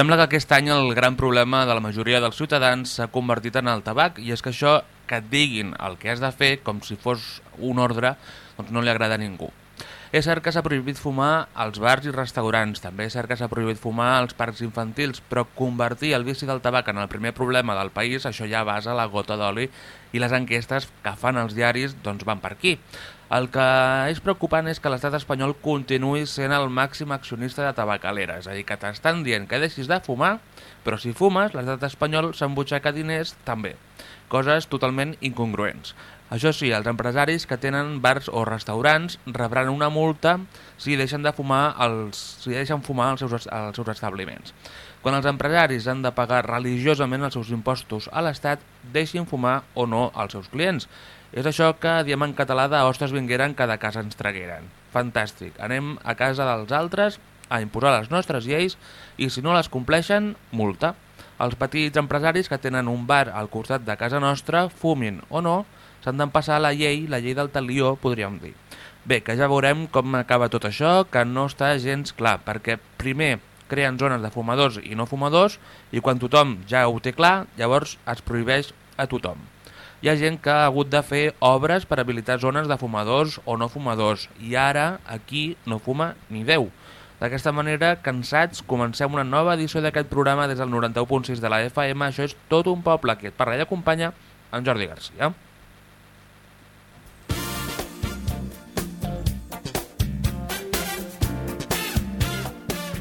Sembla que aquest any el gran problema de la majoria dels ciutadans s'ha convertit en el tabac i és que això que et diguin el que has de fer com si fos un ordre doncs no li agrada a ningú. És cert que s'ha prohibit fumar als bars i restaurants, també és cert que s'ha prohibit fumar als parcs infantils, però convertir el vici del tabac en el primer problema del país, això ja basa la gota d'oli i les enquestes que fan els diaris doncs van per aquí. El que és preocupant és que l'estat espanyol continuï sent el màxim accionista de tabacalera, és a dir, que t'estan dient que deixis de fumar, però si fumes, l'estat espanyol s'embutxaca diners també. Coses totalment incongruents. Això sí, els empresaris que tenen bars o restaurants rebran una multa si deixen de fumar els, si deixen fumar als seus, als seus establiments. Quan els empresaris han de pagar religiosament els seus impostos a l'Estat, deixin fumar o no als seus clients. És això que diem en català d'hostes vingueren cada casa ens tragueren. Fantàstic. Anem a casa dels altres a imposar les nostres lleis i si no les compleixen, multa. Els petits empresaris que tenen un bar al costat de casa nostra, fumin o no, s'han d'empassar la llei, la llei del talió, podríem dir. Bé, que ja veurem com acaba tot això, que no està gens clar, perquè primer creen zones de fumadors i no fumadors i quan tothom ja ho té clar, llavors es prohibeix a tothom. Hi ha gent que ha hagut de fer obres per habilitar zones de fumadors o no fumadors i ara aquí no fuma ni Déu. D'aquesta manera, cansats, comencem una nova edició d'aquest programa des del 91.6 de la FM. Això és tot un poble que et parla i acompanya en Jordi Garcia.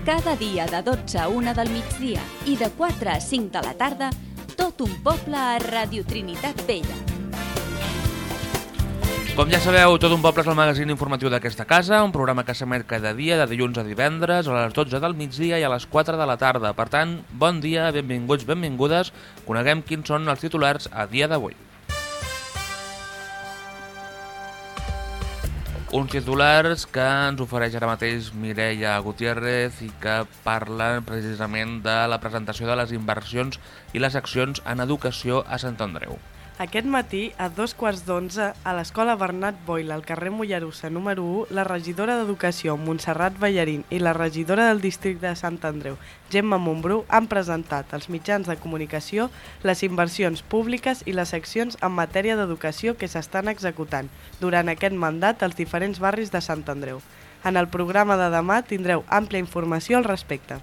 Cada dia de 12 a 1 del migdia i de 4 a 5 de la tarda, tot un poble a Radio Trinitat Vella. Com ja sabeu, Tot un poble és el magazín informatiu d'aquesta casa, un programa que s'emet cada dia de dilluns a divendres a les 12 del migdia i a les 4 de la tarda. Per tant, bon dia, benvinguts, benvingudes, coneguem quins són els titulars a dia d'avui. Uns titulars que ens ofereix ara mateix Mireia Gutiérrez i que parlen precisament de la presentació de les inversions i les accions en educació a Sant Andreu. Aquest matí, a dos quarts d'onze, a l'Escola Bernat Boila, al carrer Mollerussa número 1, la regidora d'Educació, Montserrat Ballarín, i la regidora del districte de Sant Andreu, Gemma Montbrú, han presentat als mitjans de comunicació les inversions públiques i les accions en matèria d'educació que s'estan executant durant aquest mandat als diferents barris de Sant Andreu. En el programa de demà tindreu àmplia informació al respecte.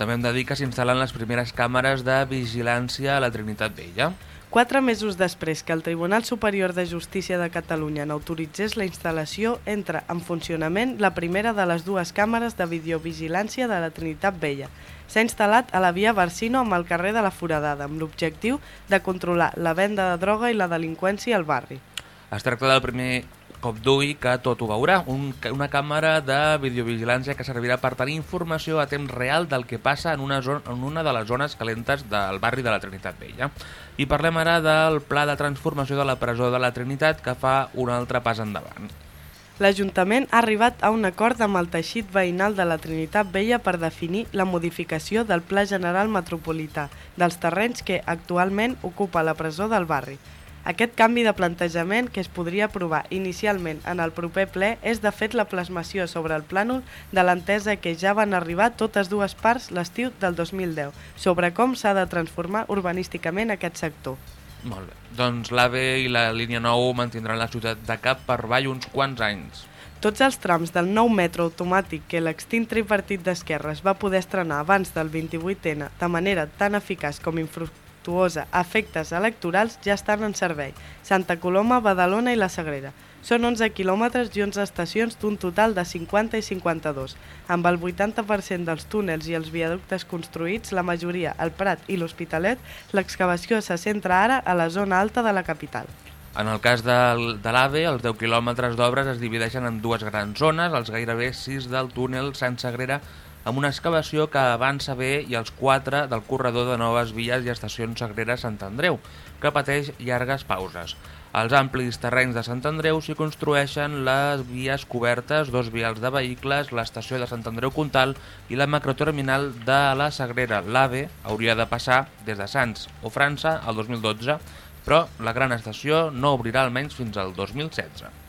També hem de dir que s'instal·len les primeres càmeres de vigilància a la Trinitat Vella. Quatre mesos després que el Tribunal Superior de Justícia de Catalunya n'autoritzés la instal·lació, entra en funcionament la primera de les dues càmeres de videovigilància de la Trinitat Vella. S'ha instal·lat a la via Barsino amb el carrer de la Foradada, amb l'objectiu de controlar la venda de droga i la delinqüència al barri. Es tracta del primer cop d'ull que tot ho veurà, un, una càmera de videovigilància que servirà per tenir informació a temps real del que passa en una, zona, en una de les zones calentes del barri de la Trinitat Vella. I parlem ara del pla de transformació de la presó de la Trinitat que fa un altre pas endavant. L'Ajuntament ha arribat a un acord amb el teixit veïnal de la Trinitat Vella per definir la modificació del Pla General Metropolità dels terrenys que actualment ocupa la presó del barri. Aquest canvi de plantejament, que es podria aprovar inicialment en el proper ple, és de fet la plasmació sobre el plànol de l'entesa que ja van arribar totes dues parts l'estiu del 2010 sobre com s'ha de transformar urbanísticament aquest sector. Molt bé. Doncs l'AVE i la línia 9 mantindran la ciutat de cap per avall uns quants anys. Tots els trams del nou metro automàtic que l'extint tripartit d'esquerres va poder estrenar abans del 28N de manera tan eficaç com infraestructura infructuosa a efectes electorals ja estan en servei. Santa Coloma, Badalona i la Sagrera. Són 11 quilòmetres i 11 estacions d'un total de 50 i 52. Amb el 80% dels túnels i els viaductes construïts, la majoria al Prat i l'Hospitalet, l'excavació se centra ara a la zona alta de la capital. En el cas de l'AVE, els 10 quilòmetres d'obres es divideixen en dues grans zones, els gairebé 6 del túnel Sant Sagrera amb una excavació que avança bé i els quatre del corredor de noves vies i estacions Sagrera Sant Andreu, que pateix llargues pauses. Als amplis terrenys de Sant Andreu s'hi construeixen les vies cobertes, dos vials de vehicles, l'estació de Sant Andreu Comtal i la macroterminal de la Sagrera. L'AVE hauria de passar des de Sants o França al 2012, però la gran estació no obrirà almenys fins al 2016.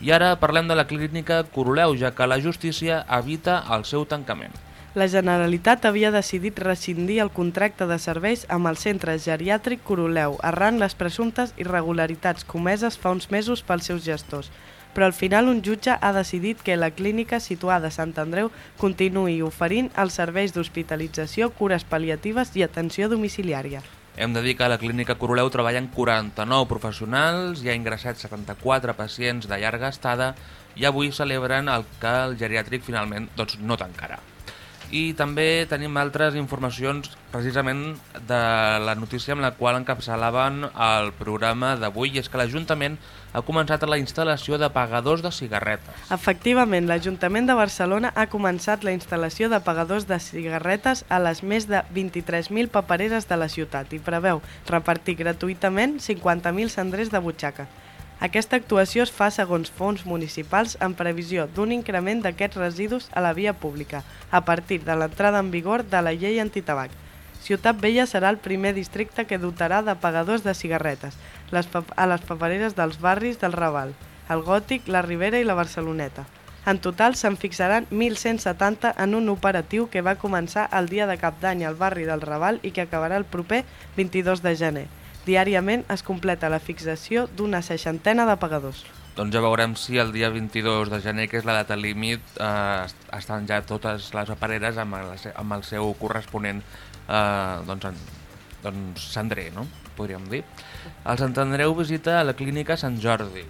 I ara parlem de la clínica Coroleu, ja que la justícia evita el seu tancament. La Generalitat havia decidit rescindir el contracte de serveis amb el centre geriàtric Coroleu arran les presumptes irregularitats comeses fa uns mesos pels seus gestors. Però al final un jutge ha decidit que la clínica situada a Sant Andreu continuï oferint els serveis d'hospitalització, cures pal·liatives i atenció domiciliària. Hem de dir que a la clínica Coroleu treballen 49 professionals, hi ha ingressats 74 pacients de llarga estada i avui celebren el que el geriàtric finalment doncs, no tancarà. I també tenim altres informacions precisament de la notícia amb la qual encapçalaven el programa d'avui, és que l'Ajuntament ha començat la instal·lació de pagadors de cigarretes. Efectivament, l'Ajuntament de Barcelona ha començat la instal·lació de pagadors de cigarretes a les més de 23.000 papereres de la ciutat i preveu repartir gratuïtament 50.000 cendrers de butxaca. Aquesta actuació es fa segons fons municipals en previsió d'un increment d'aquests residus a la via pública a partir de l'entrada en vigor de la llei antitabac. Ciutat Vella serà el primer districte que dotarà de pagadors de cigarretes les a les papereres dels barris del Raval, el Gòtic, la Ribera i la Barceloneta. En total se'n fixaran 1.170 en un operatiu que va començar el dia de cap d'any al barri del Raval i que acabarà el proper 22 de gener. Diàriament es completa la fixació d'una seixantena de pagadors. Doncs ja veurem si el dia 22 de gener, que és la data límit, eh, estan ja totes les apareres amb el, amb el seu corresponent eh, doncs, en, doncs cendrer, no? podríem dir. El Sant Andreu visita a la clínica Sant Jordi.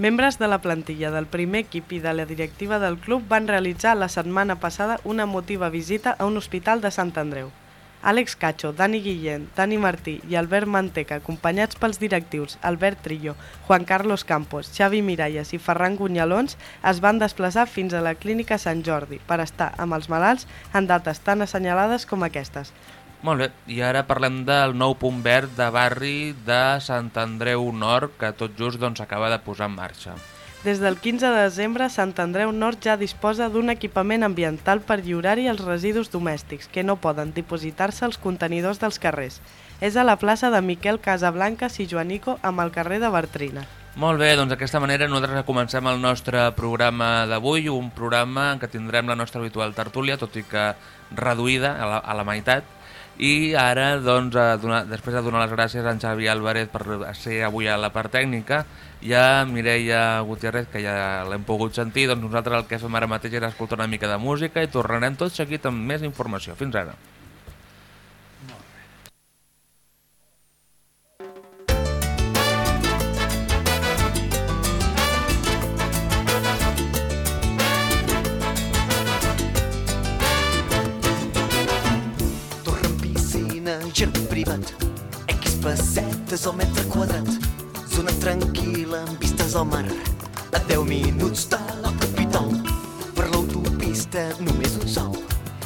Membres de la plantilla del primer equip i de la directiva del club van realitzar la setmana passada una emotiva visita a un hospital de Sant Andreu. Àlex Cacho, Dani Guillén, Dani Martí i Albert Manteca, acompanyats pels directius Albert Trillo, Juan Carlos Campos, Xavi Miralles i Ferran Gunyalons, es van desplaçar fins a la clínica Sant Jordi per estar amb els malalts en dates tan assenyalades com aquestes. Molt bé, i ara parlem del nou punt verd de barri de Sant Andreu Nord, que tot just doncs, acaba de posar en marxa. Des del 15 de desembre, Sant Andreu Nord ja disposa d'un equipament ambiental per lliurar-hi els residus domèstics, que no poden dipositar-se als contenidors dels carrers. És a la plaça de Miquel Casablanca i Joanico amb el carrer de Bertrina. Molt bé, doncs d'aquesta manera nosaltres comencem el nostre programa d'avui, un programa en què tindrem la nostra habitual tertúlia, tot i que reduïda a la, a la meitat, i ara, doncs, a donar, després de donar les gràcies a en Xavi Álvarez per ser avui a la part tècnica, ja Mireia Gutiérrez, que ja l'hem pogut sentir, doncs nosaltres el que fem ara mateix era escoltar una mica de música i tornarem tot seguit amb més informació. Fins ara. Piscina, jardí privat, X pessetes al metre quadrat, zona tranquil·la amb vistes al mar, a 10 minuts de la capital. Per l'autopista només un sol,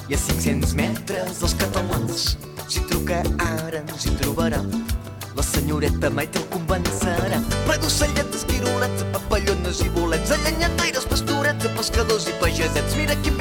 i a 500 metres dels catalans. Si truca ara ens hi trobarà, la senyoreta mai te'l convencerà. Ple d'ocelletes, quirolets, papallones i bolets, allanyataires, pastorets, pescadors i pagesets. Mira quin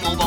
como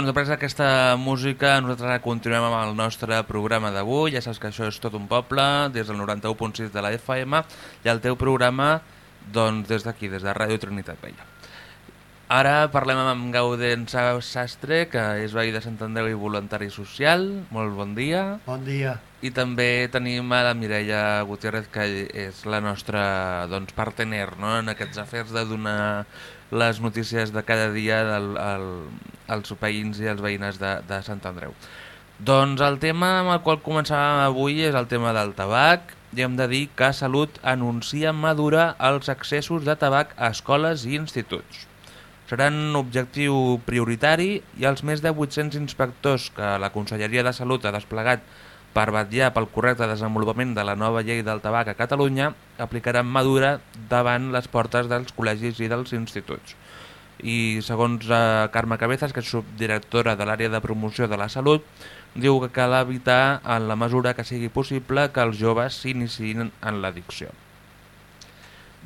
doncs després d'aquesta música nosaltres continuem amb el nostre programa d'avui. Ja saps que això és tot un poble, des del 91.6 de la FM i el teu programa doncs, des d'aquí, des de Ràdio Trinitat Vella. Ara parlem amb Gaudent Sa- Sastre, que és veí de Sant Andreu i voluntari social. Molt bon dia. Bon dia. I també tenim a la Mireia Gutiérrez, que és la nostra doncs, partener no? en aquests afers de donar les notícies de cada dia del, al, als veïns i als veïnes de, de Sant Andreu. Doncs el tema amb el qual començàvem avui és el tema del tabac i hem de dir que Salut anuncia madura els accessos de tabac a escoles i instituts. Seran objectiu prioritari i els més de 800 inspectors que la Conselleria de Salut ha desplegat per vetllar pel correcte desenvolupament de la nova llei del tabac a Catalunya aplicaran madura davant les portes dels col·legis i dels instituts. I segons eh, Carme Cabezas, que és subdirectora de l'àrea de promoció de la salut, diu que cal evitar en la mesura que sigui possible que els joves s'iniciïn en l'addicció.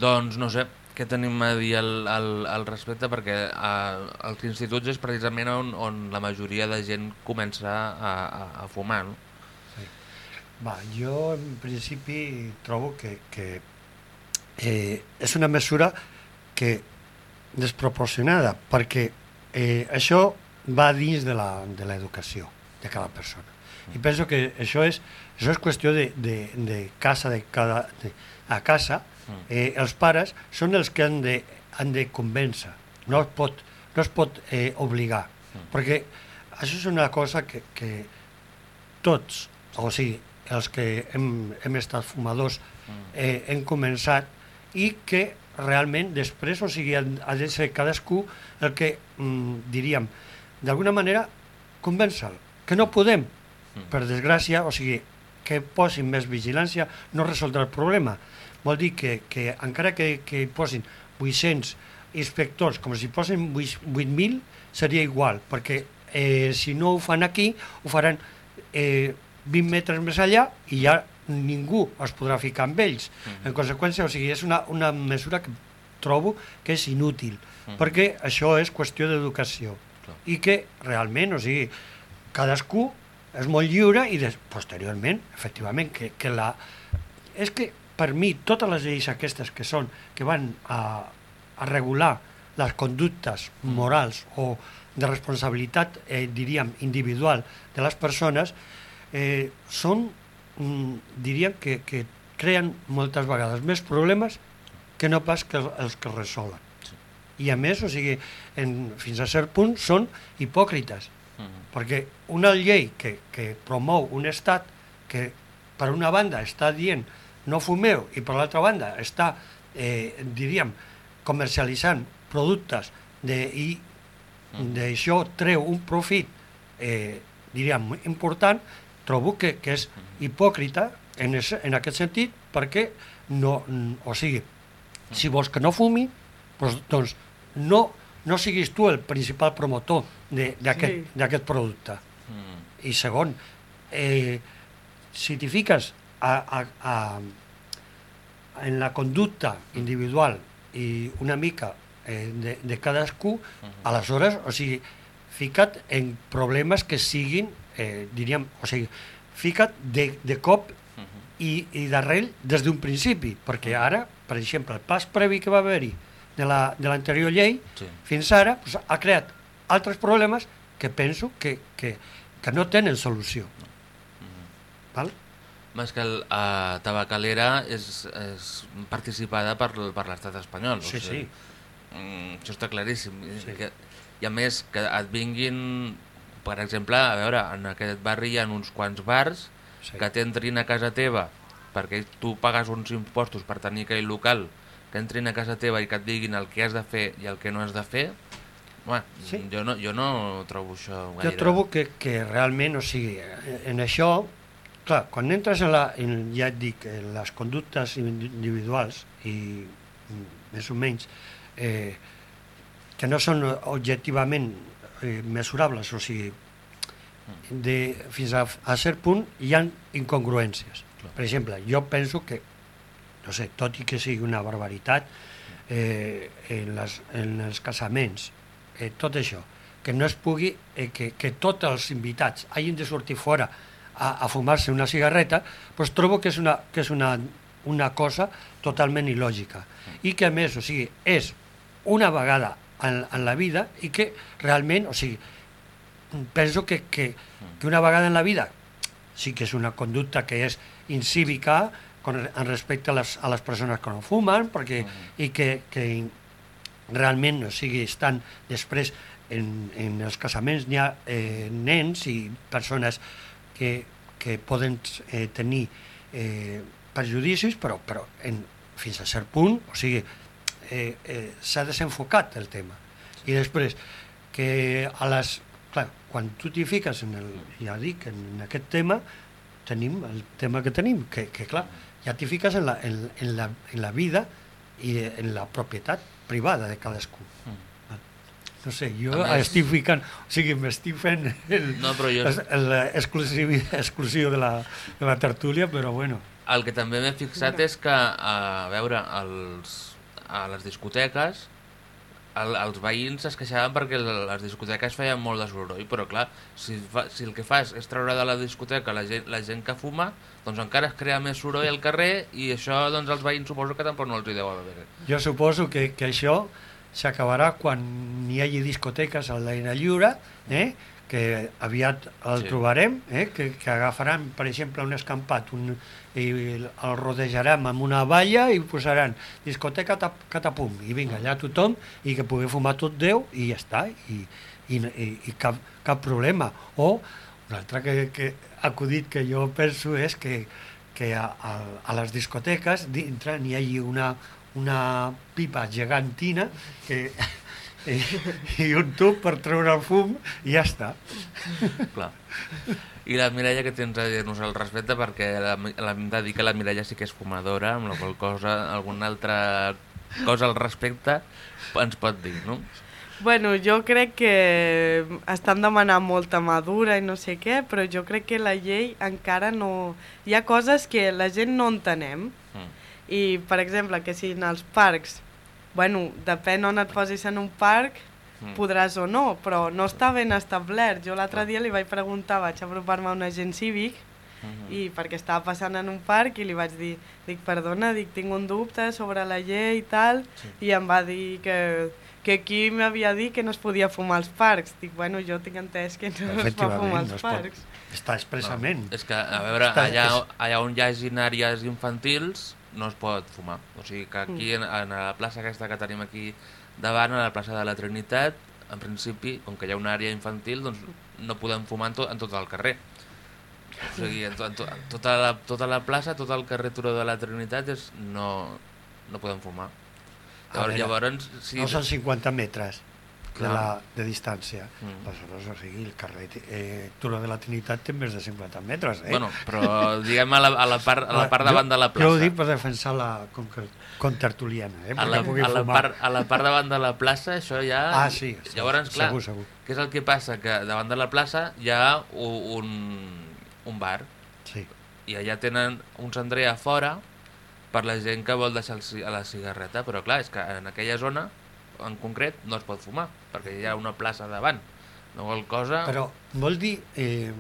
Doncs no sé, què tenim a dir al, al, al respecte perquè eh, els instituts és precisament on, on la majoria de gent comença a, a, a fumar, no? Va, jo en principi trobo que, que eh, és una mesura que desproporcionada perquè eh, això va dins de la- de l'educació de cada persona. I penso que això és, això és qüestió de, de, de casa, de cada, de, a casa, eh, els pares són els que han de, han de convèncer, no es pot, no es pot eh, obligar, perquè això és una cosa que, que tots, o sigui, els que hem, hem estat fumadors, eh, hem començat i que realment després, o sigui, ha, de ser cadascú el que, mm, diríem, d'alguna manera, convèncer que no podem, per desgràcia, o sigui, que posin més vigilància no resoldrà el problema. Vol dir que, que encara que, que posin 800 inspectors, com si posin 8.000, seria igual, perquè eh, si no ho fan aquí, ho faran eh, 20 metres més allà i ja ningú es podrà ficar amb ells. En conseqüència, o sigui, és una, una mesura que trobo que és inútil, perquè això és qüestió d'educació. I que realment, o sigui, cadascú és molt lliure i des, posteriorment, efectivament, que, que la... És que per mi totes les lleis aquestes que són, que van a, a regular les conductes morals o de responsabilitat, eh, diríem, individual de les persones, eh, són, mm, diríem, que, que creen moltes vegades més problemes que no pas que els, que resolen. I a més, o sigui, en, fins a cert punt són hipòcrites, perquè una llei que, que promou un estat que per una banda està dient no fumeu i per l'altra banda està eh, diríem, comercialitzant productes de, i d'això treu un profit, eh, diríem, important, trobo que, que és hipòcrita en, es, en aquest sentit perquè no, o sigui, si vols que no fumi, doncs, doncs no, no siguis tu el principal promotor d'aquest Sí. producte. Mm. I segon, eh, si t'hi fiques a, a, a, en la conducta individual i una mica eh, de, de cadascú, aleshores, o sigui, fica't en problemes que siguin, eh, diríem, o sigui, fica't de, de cop i, i d'arrel des d'un principi, perquè ara, per exemple, el pas previ que va haver-hi de la- de l'anterior la, llei, Sí. fins ara pues, ha creat altres problemes que penso que, que, que no tenen solució. Val? Més que el, uh, Tabacalera és, és participada per, per l'estat espanyol. Sí, sí. Mm, això està claríssim. Sí. Que, I a més, que et vinguin, per exemple, a veure, en aquest barri hi ha uns quants bars Sí. que t'entrin a casa teva perquè tu pagues uns impostos per tenir aquell local, que entrin a casa teva i que et diguin el que has de fer i el que no has de fer, home, Sí. jo, no, jo no trobo això gaire... Jo trobo que, que realment, o sigui, en això, clar, quan entres en, la, en ja et dic, en les conductes individuals i més o menys eh, que no són objectivament eh, mesurables, o sigui, de, fins a, a cert punt hi ha incongruències. Clar. Per exemple, jo penso que, no sé, tot i que sigui una barbaritat, eh, en, les, en els casaments, eh, tot això, que no es pugui, eh, que, que tots els invitats hagin de sortir fora a, a fumar-se una cigarreta, doncs trobo que és una, que és una, una cosa totalment il·lògica. I que a més, o sigui, és una vegada en, en la vida i que realment, o sigui, penso que, que, que una vegada en la vida sí que és una conducta que és incívica con, en respecte a les, a les persones que no fumen perquè, i que, que realment o sigui, estan després en, en els casaments. N'hi ha eh, nens i persones que, que poden eh, tenir eh, perjudicis però, però en, fins a cert punt o sigui, eh, eh, s'ha desenfocat el tema. I després que a les clar, quan tu t'hi fiques en el, ja dic, en aquest tema tenim el tema que tenim que, que clar, ja t'hi fiques en la, en, en, la, en la vida i en la propietat privada de cadascú. No sé, jo A més- estic ficant, o sigui, m'estic fent el, No, jo- de, la, de la tertúlia, però bueno. El que també m'he fixat és que, a veure, els, a les discoteques, el, els veïns es queixaven perquè les discoteques feien molt de soroll, però clar, si, fa, si el que fas és treure de la discoteca la gent, la gent que fuma, doncs encara es crea més soroll al carrer i això doncs els veïns suposo que tampoc no els hi deu haver. Jo suposo que, que això s'acabarà quan hi hagi discoteques a l'aire lliure, eh? Que aviat el Sí. trobarem, eh? que, que agafaran, per exemple, un escampat un, i el rodejaran amb una valla i posaran discoteca tap, catapum, i vinga, allà tothom, i que pugui fumar tot Déu, i ja està, i, i, i, i cap, cap problema. O un altre que, que acudit que jo penso és que, que a, a, a les discoteques dintre n'hi hagi una, una pipa gegantina que, i, i un tub per treure el fum i ja està. Clar. I la Mireia, que tens a dir-nos al respecte? Perquè la, la, hem de dir que la Mireia sí que és fumadora, amb la qual cosa, alguna altra cosa al respecte ens pot dir, no? Bueno, jo crec que estan demanant molta madura i no sé què, però jo crec que la llei encara no... Hi ha coses que la gent no entenem. Mm. I, per exemple, que si en els parcs, bueno, depèn on et posis en un parc, Mm. podràs o no, però no està ben establert. Jo l'altre dia li vaig preguntar, vaig apropar-me a un agent cívic, Mhm. i perquè estava passant en un parc i li vaig dir, dic, perdona, dic, tinc un dubte sobre la llei i tal, Sí. i em va dir que, que aquí m'havia dit que no es podia fumar als parcs. Dic, bueno, jo tinc entès que no es va fumar als no es pot. parcs. Està expressament. És que, a veure, Està- allà, allà on hi hagin àrees infantils no es pot fumar. O sigui que aquí, en, en la plaça aquesta que tenim aquí davant, a la plaça de la Trinitat, en principi, com que hi ha una àrea infantil, doncs no podem fumar en, to, en tot el carrer. O sigui, en, to, en, to, en tota, la, tota la plaça, tot el carrer Turó de la Trinitat és no, no podem fumar. Llavors, veure, llavors sí, no són 50 metres de, la, de distància. Mm. Aleshores, o sigui, el carrer eh, Turó de la Trinitat té més de 50 metres, eh? bueno, però diguem a la, a la part, a la part davant de la Jo ho plaça. dic per defensar la con, contertuliana, eh? a la, a, la part, a la part davant de la plaça, això ja... Ah, sí, sí, Llavors, clar, segur, segur. què és el que passa? Que davant de la plaça hi ha un, un bar Sí. i allà tenen un cendrer a fora per la gent que vol deixar la cigarreta, però clar, és que en aquella zona en concret no es pot fumar, perquè hi ha una plaça davant. No qual cosa... Però vol dir, eh,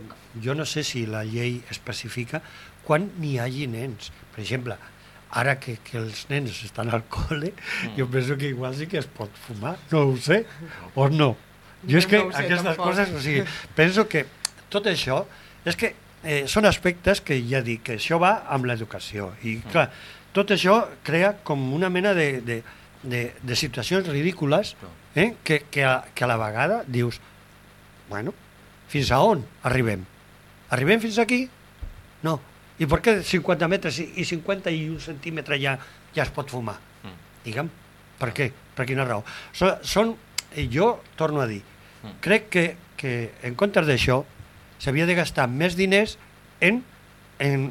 jo no sé si la llei especifica quan n'hi hagi nens. Per exemple, ara que, que els nens estan al col·le, Mm. jo penso que igual sí que es pot fumar, no ho sé, o no. Jo és que no sé, aquestes tampoc. coses, o sigui, penso que tot això, és que eh, són aspectes que ja dic, que això va amb l'educació. I Mm. clar, tot això crea com una mena de, de, de, de situacions ridícules eh, que, que, a, que a la vegada dius, bueno, fins a on arribem? Arribem fins aquí? No. I per què 50 metres i i 50 i un centímetre ja, ja es pot fumar? Mm. Digue'm, per què? Per quina raó? So, són, i jo torno a dir, Mm. crec que, que en comptes d'això s'havia de gastar més diners en, en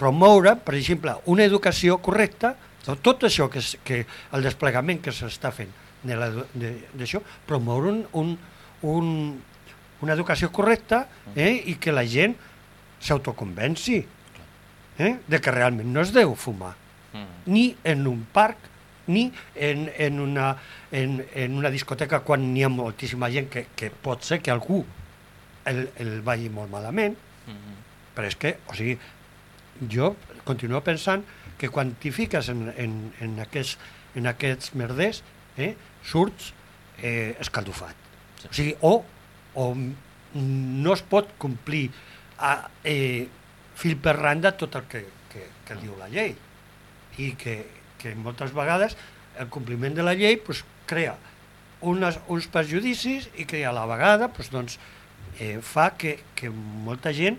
promoure, per exemple, una educació correcta, tot- això que, és, que el desplegament que s'està fent d'això, promoure un, un, un, una educació correcta eh, i que la gent s'autoconvenci eh, de que realment no es deu fumar Mm. ni en un parc, ni en, en, una, en, en una discoteca quan n'hi ha moltíssima gent que, que pot ser que algú el, el vagi molt malament, Mm. però és que, o sigui, jo continuo pensant que quan t'hi fiques en, en, en, aquests, en aquests merders, eh, surts eh, escaldufat. Sí. O sigui, o, o no es pot complir a, eh, fil per randa tot el que, que, que diu la llei i que, que moltes vegades el compliment de la llei pues, crea unes, uns perjudicis i que a la vegada pues, doncs, eh, fa que, que molta gent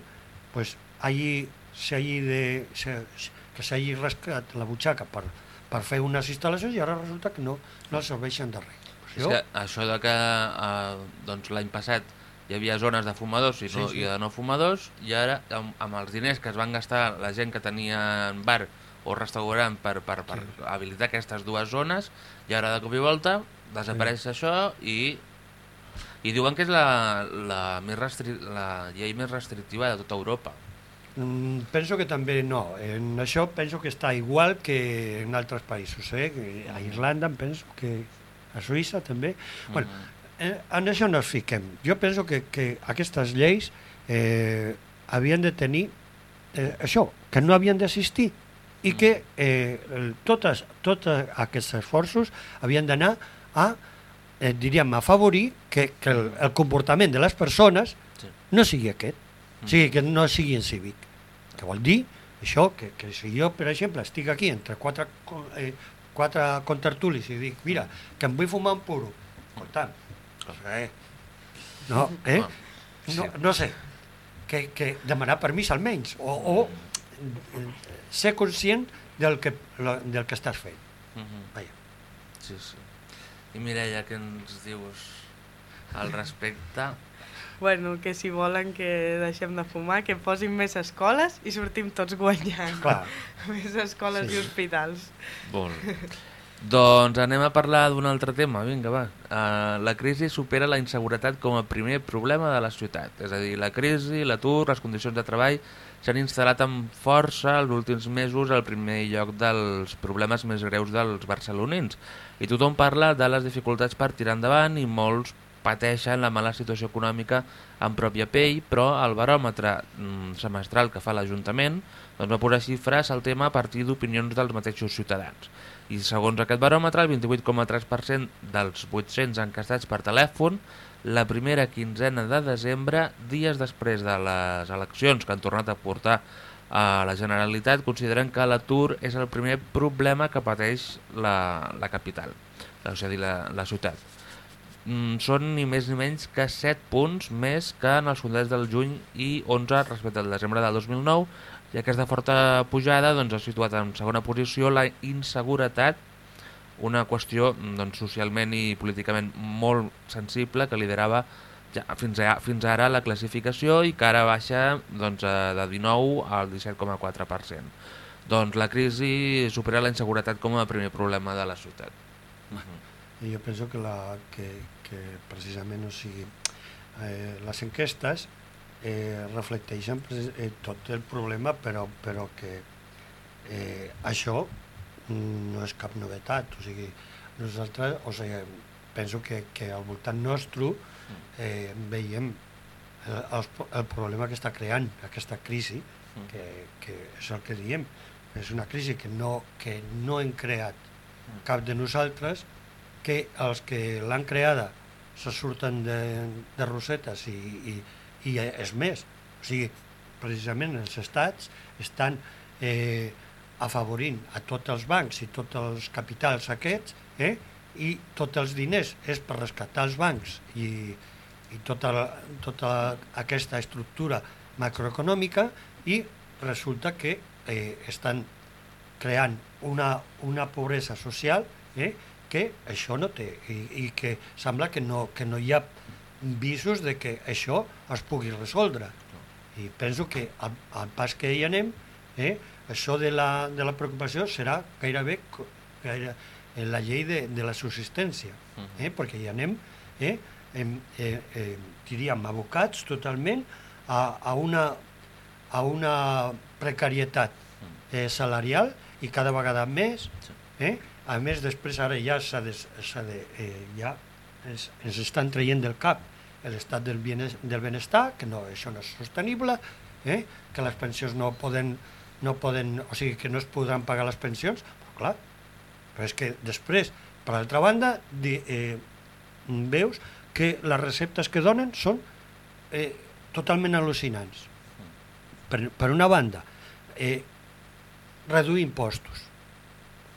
pues, hagi, s'hagi de, se, que s'hagi rascat la butxaca per, per fer unes instal·lacions i ara resulta que no, no serveixen de res. És que això de que eh, doncs, l'any passat hi havia zones de fumadors i, no, Sí, sí. i de no fumadors i ara amb, amb els diners que es van gastar la gent que tenia bar o restaurant per, per, per Sí. habilitar aquestes dues zones i ara de cop i volta desapareix això i i diuen que és la, la, més la llei més restrictiva de tota Europa. Mm, penso que també no. En això penso que està igual que en altres països. Eh? A Irlanda em penso que a Suïssa també. Mm. Bueno, eh, en això no ens fiquem. Jo penso que, que aquestes lleis eh, havien de tenir eh, això, que no havien d'assistir i que eh, el- totes, tots aquests esforços havien d'anar a, eh, diríem, a afavorir que, que el, el comportament de les persones Sí. no sigui aquest, o sigui, que no sigui incívic. Que vol dir això, que, que si jo, per exemple, estic aquí entre quatre, eh, quatre contertulis i dic, mira, que em vull fumar un puro, escolta, eh, no, eh? No, no sé, que, que demanar permís almenys, o, o ser conscient del que, del que estàs fent. Mhm. Vaja. Sí, sí. I Mireia, què ens dius al respecte? Bueno, que si volen que deixem de fumar, que posin més escoles i sortim tots guanyant. Clar. Més escoles Sí. i hospitals. Bé. Doncs anem a parlar d'un altre tema, vinga, va. Uh, la crisi supera la inseguretat com a primer problema de la ciutat. És a dir, la crisi, l'atur, les condicions de treball s'han instal·lat amb força els últims mesos al primer lloc dels problemes més greus dels barcelonins. I tothom parla de les dificultats per tirar endavant i molts pateixen la mala situació econòmica en pròpia pell, però el baròmetre mm, semestral que fa l'Ajuntament doncs va posar xifres al tema a partir d'opinions dels mateixos ciutadans. I segons aquest baròmetre, el 28,3% dels 800 encastats per telèfon, la primera quinzena de desembre, dies després de les eleccions que han tornat a portar a la Generalitat, consideren que l'atur és el primer problema que pateix la, la capital, a dir, la, la ciutat. Mm, són ni més ni menys que 7 punts més que en els sondats del juny i 11 respecte al desembre del 2009 I aquesta forta pujada doncs, ha situat en segona posició la inseguretat, una qüestió doncs, socialment i políticament molt sensible que liderava ja, fins, a, fins ara la classificació i que ara baixa doncs, de 19 al 17,4%. Doncs la crisi supera la inseguretat com a primer problema de la ciutat. Uh jo penso que, la, que, que precisament o sigui, eh, les enquestes eh, reflecteixen eh, tot el problema, però, però que eh, això no és cap novetat. O sigui, nosaltres, o sigui, penso que, que al voltant nostre eh, veiem el, el, problema que està creant aquesta crisi, que, que és el que diem, és una crisi que no, que no hem creat cap de nosaltres, que els que l'han creada se surten de, de rosetes i, i, i és més. O sigui, precisament els estats estan eh, afavorint a tots els bancs i tots els capitals aquests eh, i tots els diners és per rescatar els bancs i, i tota, tota aquesta estructura macroeconòmica i resulta que eh, estan creant una, una pobresa social eh, que això no té i, i que sembla que no, que no hi ha visos de que això es pugui resoldre. I penso que al, al pas que hi anem, eh, això de la, de la preocupació serà gairebé, gaire, en la llei de, de la subsistència, eh, perquè hi anem, eh, em, eh, eh, diríem, abocats totalment a, a, una, a una precarietat eh, salarial i cada vegada més. Eh? A més, després ara ja s'ha de, de eh, ja ens, ens estan traient del cap l'estat del, del benestar, que no, això no és sostenible, eh? que les pensions no poden, no poden, o sigui, que no es podran pagar les pensions, però clar, però és que després, per altra banda, di, eh, veus que les receptes que donen són eh, totalment al·lucinants. Per, per una banda, eh, reduir impostos.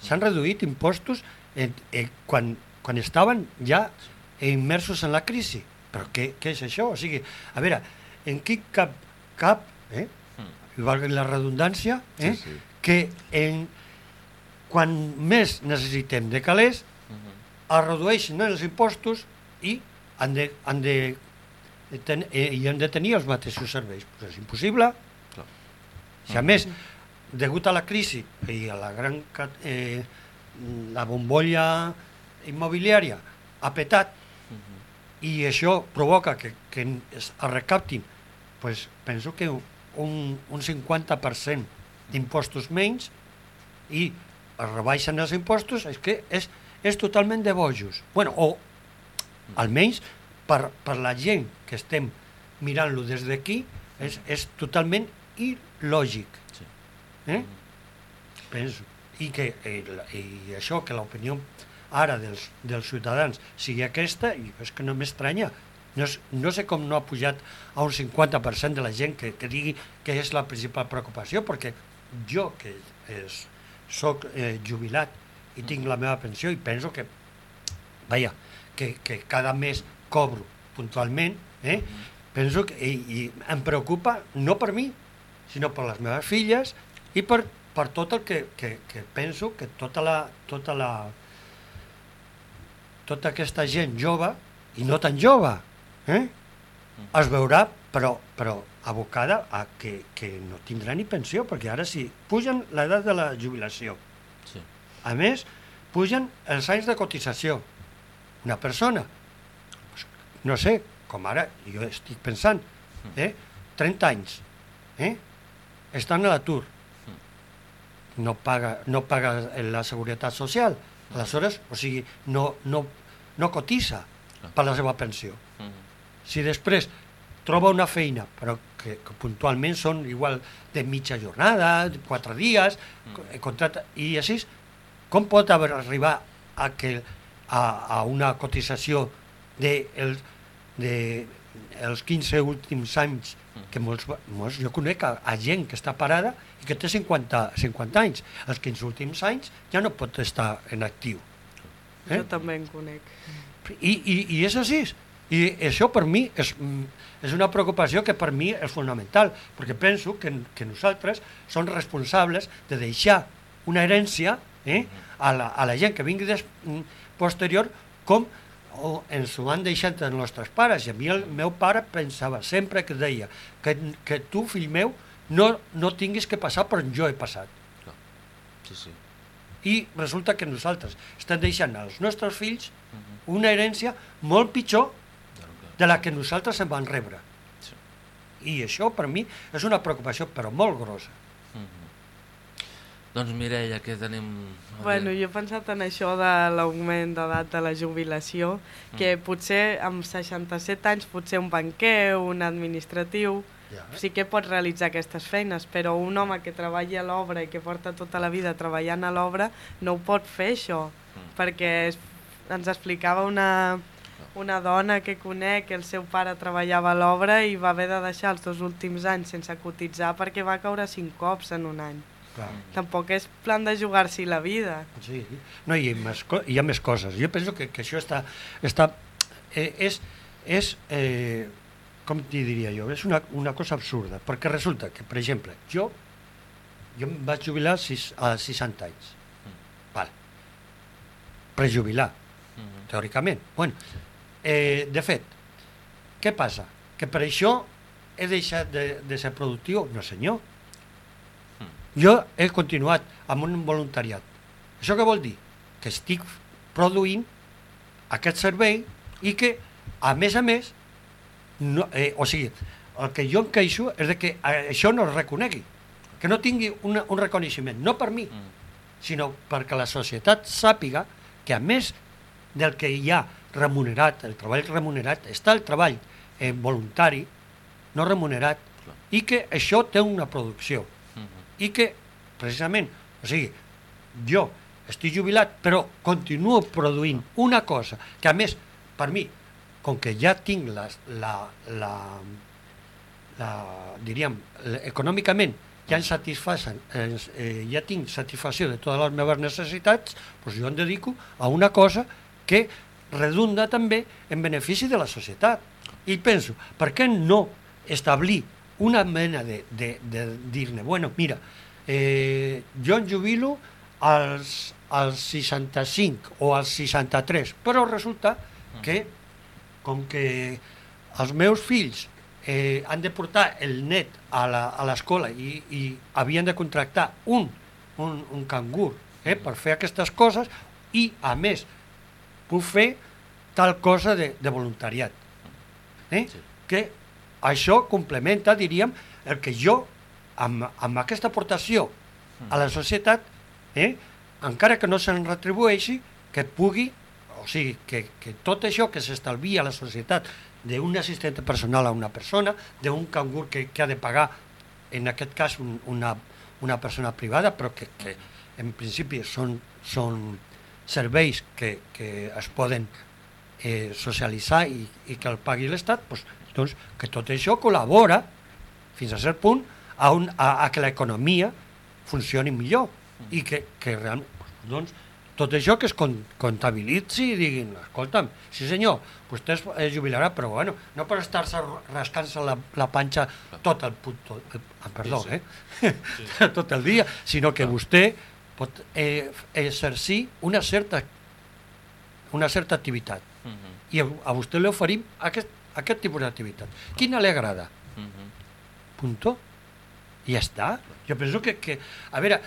S'han reduït impostos eh, eh, quan, quan estaven ja immersos en la crisi. Però què, què és això? O sigui, a veure, en quin cap, cap eh, igual que la redundància, eh, sí, sí. que en, quan més necessitem de calés, uh -huh. es redueixen els impostos i han de, han de, ten, eh, i han de tenir els mateixos serveis. Pues és impossible. Clar. Si a més, degut a la crisi i a la gran eh, la bombolla immobiliària ha petat uh -huh. i això provoca que, que es recaptin pues penso que un, un 50% d'impostos menys i es rebaixen els impostos és que és, és totalment de bojos bueno, o almenys per, per la gent que estem mirant-lo des d'aquí és, és totalment il·lògic sí. Eh? penso i, que, eh, i això que l'opinió ara dels, dels ciutadans sigui aquesta i és que no m'estranya. No, no sé com no ha pujat a un 50% de la gent que, que digui que és la principal preocupació, perquè jo, que és, soc eh, jubilat i tinc la meva pensió i penso que, vaja, que, que cada mes cobro puntualment, eh, penso que i, i em preocupa no per mi, sinó per les meves filles i per, per tot el que, que, que penso que tota la, tota la tota aquesta gent jove i no tan jove eh, es veurà però, però abocada a que, que no tindrà ni pensió perquè ara sí, pugen l'edat de la jubilació. Sí. a més pugen els anys de cotització. Una persona no sé, com ara jo estic pensant eh, 30 anys eh, estan a l'atur no paga, no paga la seguretat social. Aleshores, o sigui, no, no, no cotitza per la seva pensió. Si després troba una feina, però que, que puntualment són igual de mitja jornada, quatre dies, mm. contracte, i així, com pot haver arribar a, que, a, a una cotització de, el, de els 15 últims anys que molts, molts jo conec a, a gent que està parada i que té 50, 50 anys. Els 15 últims anys ja no pot estar en actiu. Eh? Jo també en conec. I, i, i és així. I això per mi és, mm, és una preocupació que per mi és fonamental, perquè penso que, que nosaltres som responsables de deixar una herència eh, a, la, a la gent que vingui des, mm, posterior com o ens ho han deixat els nostres pares. I a mi el meu pare pensava sempre que deia que, que tu, fill meu, no, no tinguis que passar per on jo he passat. Sí, sí. I resulta que nosaltres estem deixant als nostres fills una herència molt pitjor de la que nosaltres en vam rebre. Sí. I això per mi és una preocupació però molt grossa. Doncs Mireia, què tenim? Bueno, jo he pensat en això de l'augment d'edat de la jubilació, que potser amb 67 anys potser un banquer, un administratiu, Ja. sí que pot realitzar aquestes feines, però un home que treballa a l'obra i que porta tota la vida treballant a l'obra no ho pot fer això, perquè es, ens explicava una, una dona que conec que el seu pare treballava a l'obra i va haver de deixar els dos últims anys sense cotitzar perquè va caure cinc cops en un any. Clar. Tampoc és plan de jugar-s'hi la vida. Sí. No, hi, ha més, hi ha més coses. Jo penso que, que això està... està eh, és, és eh, com t'hi diria jo, és una, una cosa absurda, perquè resulta que, per exemple, jo, jo em vaig jubilar sis, a 60 anys. Val. Prejubilar, Mhm. teòricament. Bueno, eh, de fet, què passa? Que per això he deixat de, de ser productiu? No, senyor. Jo he continuat amb un voluntariat. Això què vol dir? Que estic produint aquest servei i que, a més a més, no, eh, o sigui, el que jo em queixo és de que eh, això no es reconegui, que no tingui una, un reconeixement, no per mi, sinó perquè la societat sàpiga que a més del que hi ha remunerat, el treball remunerat, està el treball eh, voluntari, no remunerat, i que això té una producció i que, precisament, o sigui, jo estic jubilat, però continuo produint una cosa que, a més, per mi, com que ja tinc la, la, la, la diríem, econòmicament ja em satisfacen, eh, ja tinc satisfacció de totes les meves necessitats, doncs jo em dedico a una cosa que redunda també en benefici de la societat. I penso, per què no establir una mena de, de, de dir-ne, bueno, mira, eh, jo em jubilo als, als 65 o als 63, però resulta que, com que els meus fills eh, han de portar el net a la- a l'escola i, i havien de contractar un, un, un cangur eh, per fer aquestes coses i, a més, puc fer tal cosa de, de voluntariat. Eh? Sí. Que això complementa, diríem, el que jo, amb, amb aquesta aportació a la societat, eh, encara que no se'n retribueixi, que pugui, o sigui, que, que tot això que s'estalvia a la societat d'un assistent personal a una persona, d'un cangur que, que ha de pagar, en aquest cas, un, una, una persona privada, però que, que en principi són, són serveis que, que es poden eh, socialitzar i, i que el pagui l'Estat, doncs, doncs que tot això col·labora fins a cert punt a, un, a, a que l'economia funcioni millor i que, que realment doncs, tot això que es comptabilitzi i diguin, escolta'm, sí senyor, vostè es jubilarà, però bueno, no per estar-se rascant-se la, la panxa tot el tot, eh, ah, perdó, Sí, eh? tot el dia, sinó que vostè pot eh, exercir una certa, una certa activitat. Mhm, i a, a vostè li oferim aquest, aquest tipus d'activitat. Quina li agrada? mhm. Punto. I ja està. Jo penso que, que a veure,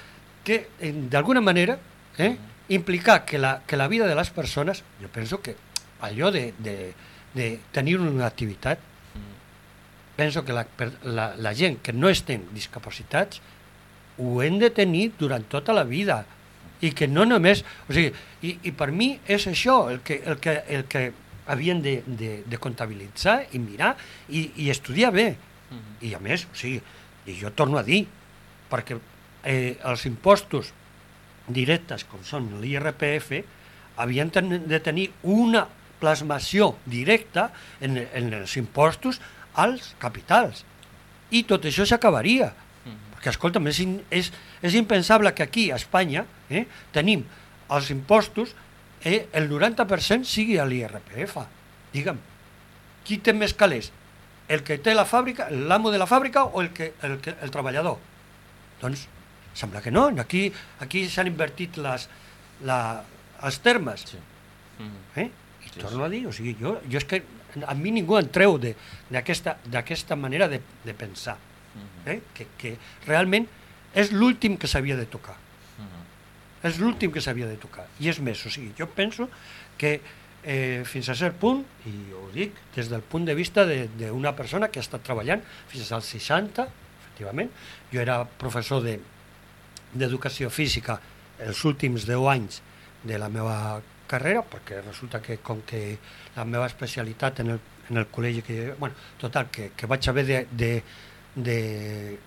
que eh, d'alguna manera eh, implicar que la, que la vida de les persones, jo penso que allò de, de, de tenir una activitat, penso que la, la, la gent que no estem discapacitats ho hem de tenir durant tota la vida i que no només... O sigui, i, i per mi és això el que, el que, el que havien de, de, de comptabilitzar i mirar i, i estudiar bé. I a més, o sigui, i jo torno a dir, perquè eh, els impostos directes, com són l'IRPF, havien ten de tenir una plasmació directa en, en els impostos als capitals. I tot això s'acabaria. Perquè, escolta'm, és, in, és, és impensable que aquí, a Espanya, eh, tenim els impostos, eh, el 90% sigui a l'IRPF. Digue'm. qui té més calés? El que té la fàbrica, l'amo de la fàbrica o el, que, el, que, el treballador? Doncs sembla que no, aquí, aquí s'han invertit les, la, els termes. Sí. Mm. Eh? I torno a dir, o sigui, jo, jo és que a mi ningú em treu de- d'aquesta manera de, de pensar, Mhm. eh? que, que realment és l'últim que s'havia de tocar. És l'últim que s'havia de tocar. I és més, o sigui, jo penso que eh, fins a cert punt, i ho dic des del punt de vista de- d'una persona que ha estat treballant fins als 60, efectivament, jo era professor de d'educació física els últims 10 anys de la meva carrera, perquè resulta que com que la meva especialitat en el, en el col·legi que... Bueno, total, que, que vaig haver de, de, de,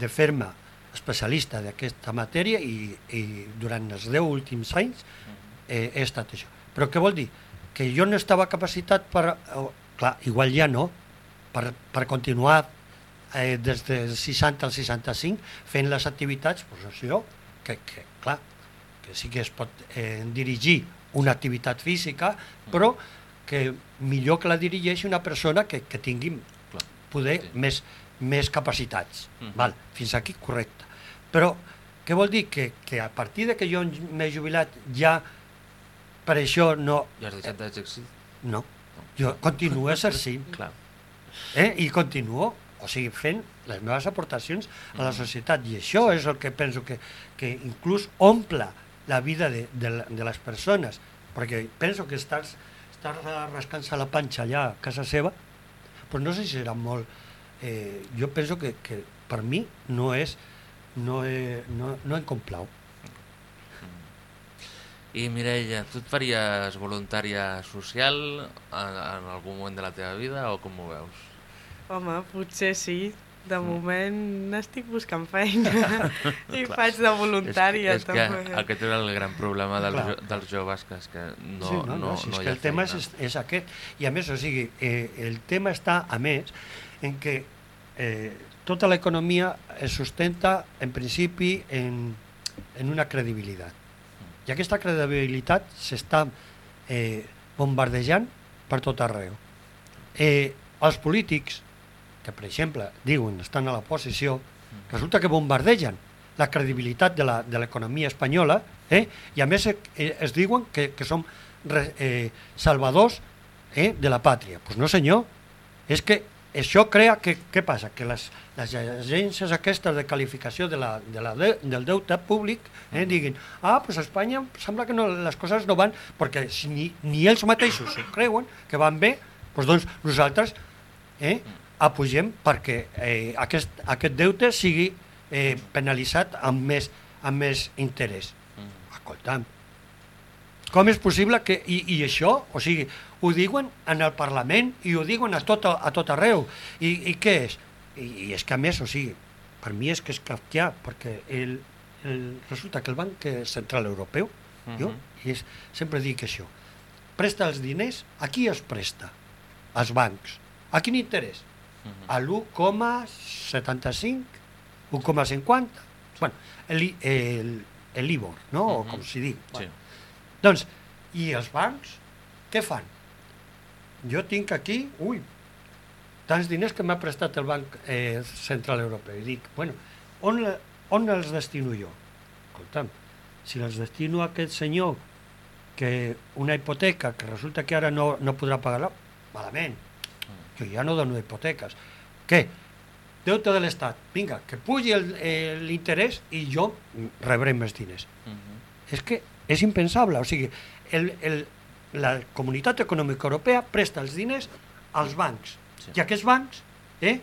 de fer-me especialista d'aquesta matèria i, i durant els 10 últims anys eh, he estat això. Però què vol dir? Que jo no estava capacitat per... Oh, clar, igual ja no, per, per continuar eh, des del 60 al 65 fent les activitats, doncs això, que, que clar, que sí que es pot eh, dirigir una activitat física, però que millor que la dirigeixi una persona que, que tingui Clar. poder Sí. més, més capacitats. Mhm. Val, fins aquí correcte. Però què vol dir? Que, que a partir de que jo m'he jubilat ja per això no... Ja has deixat d'exercir? No, jo continuo exercint Clar. eh? i continuo o sigui, fent les meves aportacions a la societat i això és el que penso que, que inclús omple la vida de, de, de les persones perquè penso que estàs, estàs rascant-se la panxa allà a casa seva però no sé si serà molt eh, jo penso que, que per mi no és no, he, no, no em complau I Mireia, tu et faries voluntària social en, en algun moment de la teva vida o com ho veus? Home, potser sí. De Mm. moment estic buscant feina i faig de voluntària. és, que, és que també. aquest era el gran problema dels, Clar. jo, dels joves, que és que no, sí, no, no, si és hi que ha el tema és, és aquest. I a més, o sigui, eh, el tema està, a més, en que eh, tota l'economia es sustenta, en principi, en, en una credibilitat. I aquesta credibilitat s'està eh, bombardejant per tot arreu. Eh, els polítics, que per exemple diuen estan a la posició, resulta que bombardegen la credibilitat de l'economia espanyola eh? i a més eh, es diuen que, que som re, eh, salvadors eh, de la pàtria. Doncs pues no senyor, és que això crea que, què passa? Que les, les agències aquestes de qualificació de la, de la de, del deute públic eh, diguin, ah, pues a Espanya sembla que no, les coses no van, perquè si ni, ni ells mateixos creuen que van bé, doncs, doncs nosaltres eh, apugem perquè eh, aquest, aquest deute sigui eh, penalitzat amb més, amb més interès. Mm. Escolta'm, com és possible que... I, i això, o sigui, ho diuen en el Parlament i ho diuen a tot, a tot arreu. I, i què és? I, I és que a més, o sigui, per mi és que és kafkià, perquè el, el, resulta que el Banc Central Europeu, uh -huh. jo és, sempre dic això, presta els diners, a qui es presta? Als bancs. A quin interès? A l'1,75? 1,50? Bueno, el, el, el Libor, no? Uh -huh. O com s'hi diu. Sí. Bueno. Doncs, i els bancs, què fan? Jo tinc aquí, ui, tants diners que m'ha prestat el Banc eh, Central Europeu. I dic, bueno, on, on els destino jo? Escolta'm, si els destino a aquest senyor que una hipoteca que resulta que ara no, no podrà pagar-la, malament. Jo ja no dono hipoteques. Què? Deute de l'Estat. Vinga, que pugi el- eh, l'interès i jo rebré més diners. Mhm. És que és impensable. O sigui, el, el, la Comunitat Econòmica Europea presta els diners als bancs. Sí. I aquests bancs eh,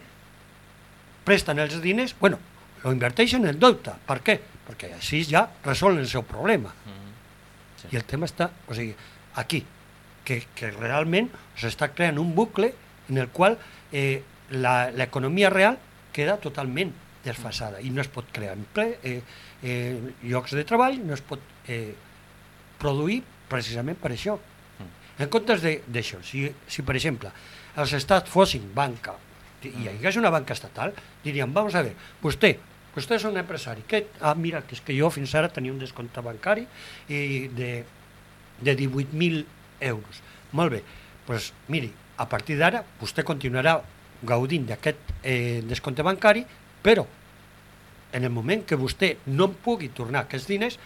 presten els diners, bueno, lo inverteixen en deute. Per què? Perquè així ja resolen el seu problema. Mhm. Sí. I el tema està, o sigui, aquí, que, que realment s'està creant un bucle en el qual eh, la- l'economia real queda totalment desfasada i no es pot crear emple, eh, eh, llocs de treball, no es pot eh, produir precisament per això. En comptes d'això, si, si per exemple els estats fossin banca i hi hagués una banca estatal, diríem, vamos a ver, vostè, vostè és un empresari, que, ah, mira, que és que jo fins ara tenia un descompte bancari i de, de 18.000 euros. Molt bé, doncs miri, a partir d'ara vostè continuarà gaudint d'aquest eh, descompte bancari, però en el moment que vostè no pugui tornar aquests diners,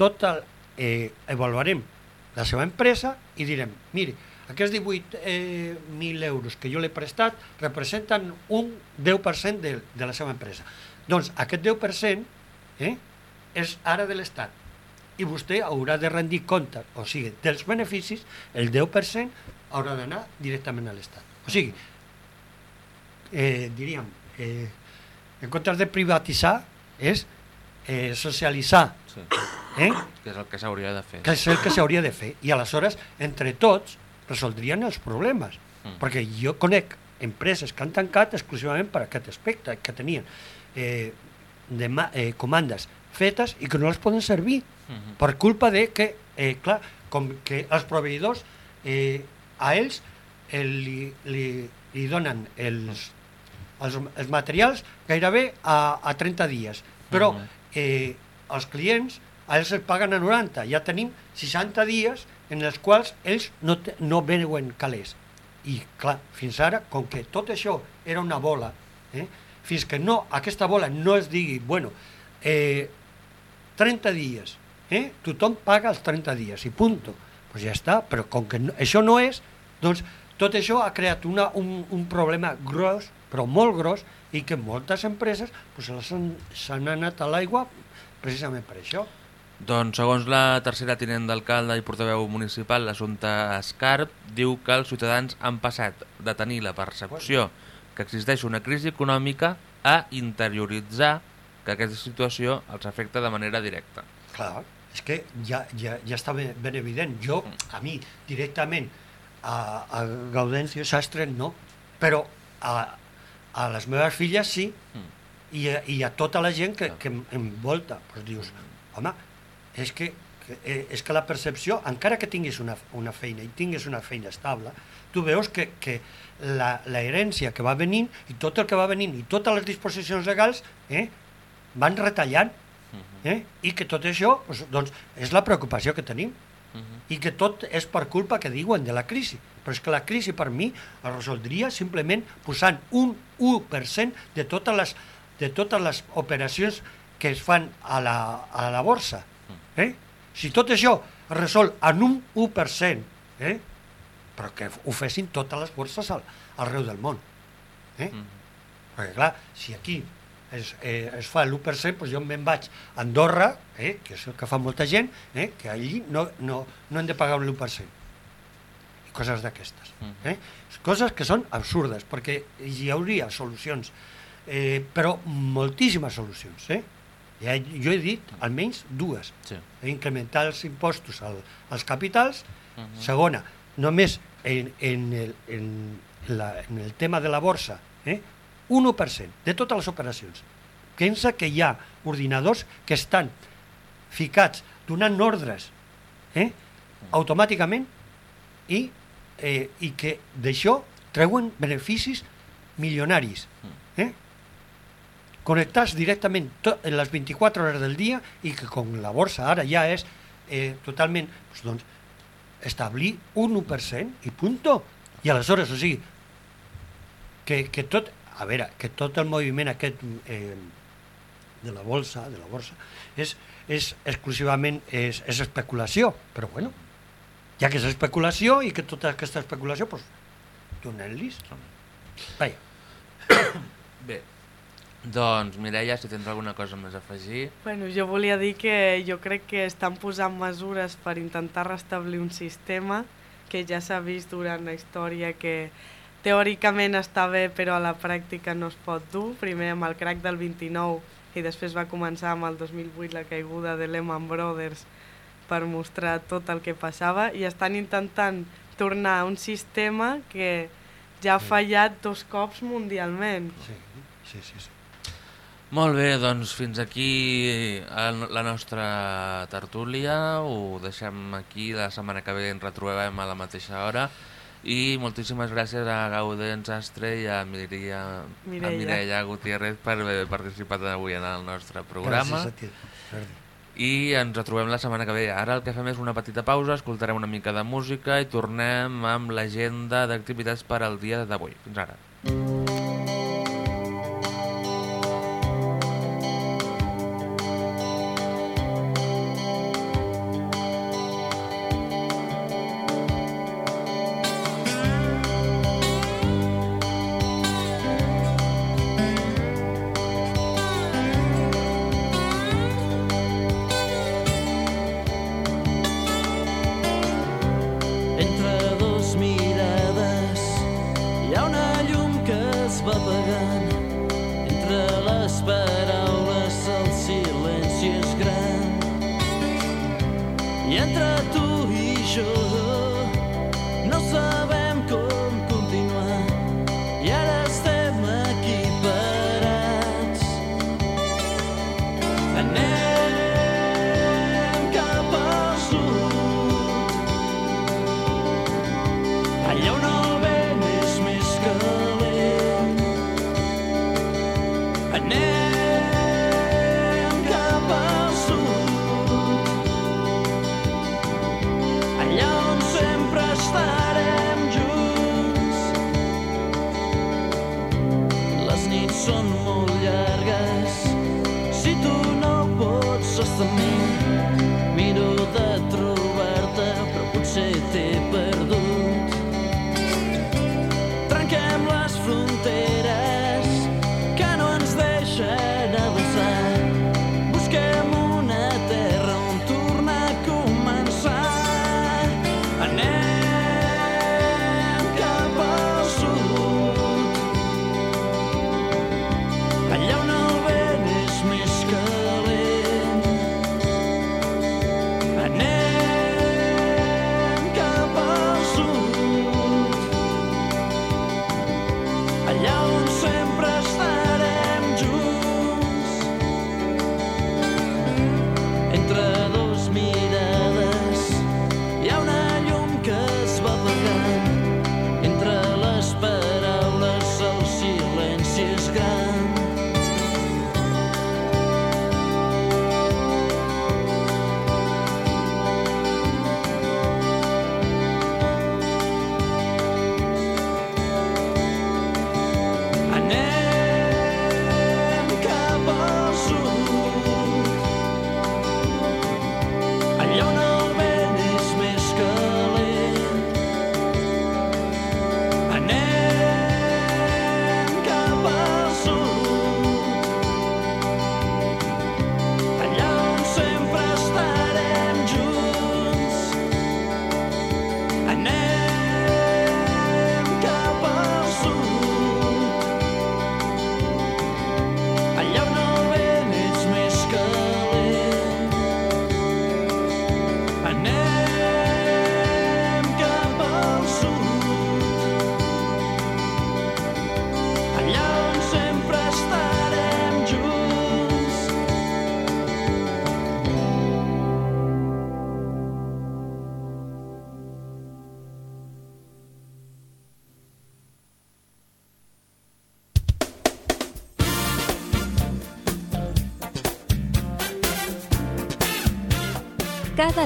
tot el, eh, avaluarem la seva empresa i direm, miri, aquests 18.000 eh, euros que jo l'he prestat representen un 10% de, de la seva empresa. Doncs aquest 10% eh, és ara de l'Estat i vostè haurà de rendir compte, o sigui, dels beneficis, el 10% haurà d'anar directament a l'Estat. O sigui, eh, diríem, eh, en comptes de privatitzar, és eh, socialitzar, Sí. eh? Que és el que s'hauria de fer. que és el que s'hauria de fer. I aleshores, entre tots, resoldrien els problemes. Mm. Perquè jo conec empreses que han tancat exclusivament per aquest aspecte, que tenien eh, de eh, comandes fetes i que no les poden servir Mhm. per culpa de que, eh, clar, com que els proveïdors eh, a ells eh, li, li, li donen els, els, els materials gairebé a, a 30 dies, però Mhm. Eh, els clients a ells els paguen a 90, ja tenim 60 dies en els quals ells no, te, no veuen calés. I clar, fins ara, com que tot això era una bola, eh, fins que no, aquesta bola no es digui, bueno, eh, 30 dies, eh? tothom paga els 30 dies i punto. Pues ja està, però com que no, això no és, doncs tot això ha creat una, un, un problema gros, però molt gros, i que moltes empreses pues, s'han s'han anat a l'aigua precisament per això. Doncs, segons la tercera tinent d'alcalde i portaveu municipal, l'assumpte Escarp, diu que els ciutadans han passat de tenir la percepció que existeix una crisi econòmica a interioritzar que aquesta situació els afecta de manera directa. Clar, és que ja, ja, ja està ben, ben evident. Jo, a mi, directament, a, a Gaudencio Sastre no, però a, a les meves filles sí, i a, i a tota la gent que, que em envolta. Pues dius, home, és que, que, eh, és que la percepció, encara que tinguis una, una feina i tinguis una feina estable, tu veus que, que la, la herència que va venint i tot el que va venint i totes les disposicions legals eh, van retallant eh? i que tot això doncs, doncs, és la preocupació que tenim. I que tot és per culpa que diuen de la crisi però és que la crisi per mi es resoldria simplement posant un 1% de totes les, de totes les operacions que es fan a la, a la borsa eh? si tot això es resol en un 1% eh? però que ho fessin totes les borses al, arreu del món eh? perquè clar, si aquí es, eh, es fa l'1%, doncs jo me'n vaig a Andorra, eh, que és el que fa molta gent, eh, que allí no, no, no hem de pagar l'1%. Coses d'aquestes. Eh? Coses que són absurdes, perquè hi hauria solucions, eh, però moltíssimes solucions. Eh? Ja, jo he dit almenys dues. Sí. Incrementar els impostos al, als capitals. Segona, només en, en, el, en, la, en el tema de la borsa, eh? un 1% de totes les operacions. Pensa que hi ha ordinadors que estan ficats donant ordres eh? automàticament i, eh, i que d'això treuen beneficis milionaris. Eh? Connectats directament to- en les 24 hores del dia i que com la borsa ara ja és eh, totalment, doncs, doncs, establir un 1% i punto. I aleshores, o sigui, que, que tot, a veure, que tot el moviment aquest eh, de la bolsa, de la borsa, és, és exclusivament és, és especulació, però bueno, ja que és especulació i que tota aquesta especulació, doncs, donem-lis. Vaja, Bé, doncs Mireia, si tens alguna cosa més a afegir... Bueno, jo volia dir que jo crec que estan posant mesures per intentar restablir un sistema que ja s'ha vist durant la història que teòricament està bé però a la pràctica no es pot dur. Primer amb el crack del 29 i després va començar amb el 2008 la caiguda de Lehman Brothers per mostrar tot el que passava i estan intentant tornar a un sistema que ja ha fallat dos cops mundialment. sí, sí, sí. sí. Molt bé, doncs fins aquí el- la nostra tertúlia, ho deixem aquí, la setmana que ve ens retrobem a la mateixa hora i moltíssimes gràcies a Gaudens Astre i a Mireia, a Mireia. Mireia Gutiérrez per haver participat avui en el nostre programa. Gràcies a ti, Jordi. I ens retrobem la setmana que ve. Ara el que fem és una petita pausa, escoltarem una mica de música i tornem amb l'agenda d'activitats per al dia d'avui. Fins ara. Entre I entre tu i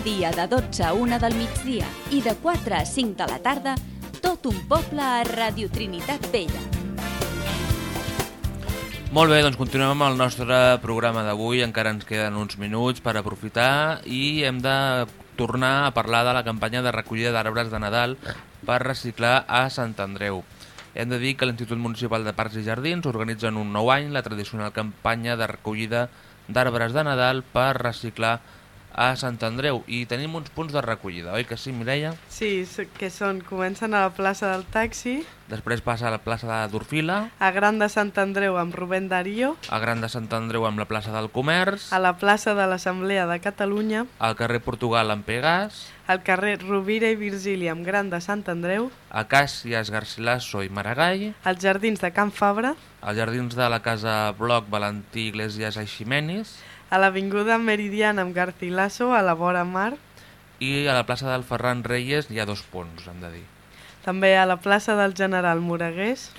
dia de 12 a 1 del migdia i de 4 a 5 de la tarda, tot un poble a Radio Trinitat Vella. Molt bé, doncs continuem amb el nostre programa d'avui. Encara ens queden uns minuts per aprofitar i hem de tornar a parlar de la campanya de recollida d'arbres de Nadal per reciclar a Sant Andreu. Hem de dir que l'Institut Municipal de Parcs i Jardins organitza en un nou any la tradicional campanya de recollida d'arbres de Nadal per reciclar a Sant Andreu. I tenim uns punts de recollida, oi que sí, Mireia? Sí, que són, comencen a la plaça del Taxi, Després passa a la plaça de Dorfila, a Gran de Sant Andreu amb Rubén Darío, a Gran de Sant Andreu amb la plaça del Comerç, a la plaça de l'Assemblea de Catalunya, al carrer Portugal amb Pegàs, al carrer Rovira i Virgili amb Gran de Sant Andreu, a Càcies, Garcilaso i Maragall, als Jardins de Can Fabra, als jardins de la casa Bloc Valentí Iglesias Aiximenis a l'Avinguda Meridiana amb Garcilaso, a la vora mar, i a la plaça del Ferran Reyes hi ha dos punts, hem de dir. també a la plaça del General Moragués,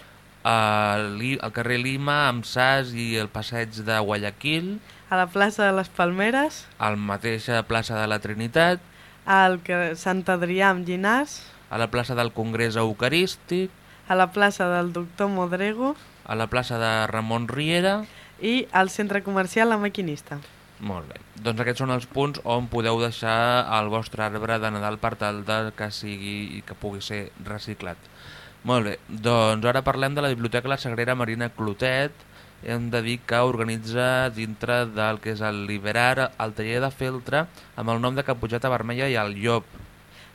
al, carrer Lima, amb Sas i el passeig de Guayaquil, a la plaça de les Palmeres, al mateixa plaça de la Trinitat, al que- Sant Adrià amb Llinars, a la plaça del Congrés Eucarístic, a la plaça del Doctor Modrego. A la plaça de Ramon Riera... i al centre comercial La Maquinista. Molt bé. Doncs aquests són els punts on podeu deixar el vostre arbre de Nadal per tal de que sigui i que pugui ser reciclat. Molt bé, doncs ara parlem de la Biblioteca La Sagrera Marina Clotet. Hem de dir que organitza dintre del que és el Liberar el taller de feltre amb el nom de Caputxeta Vermella i el Llop.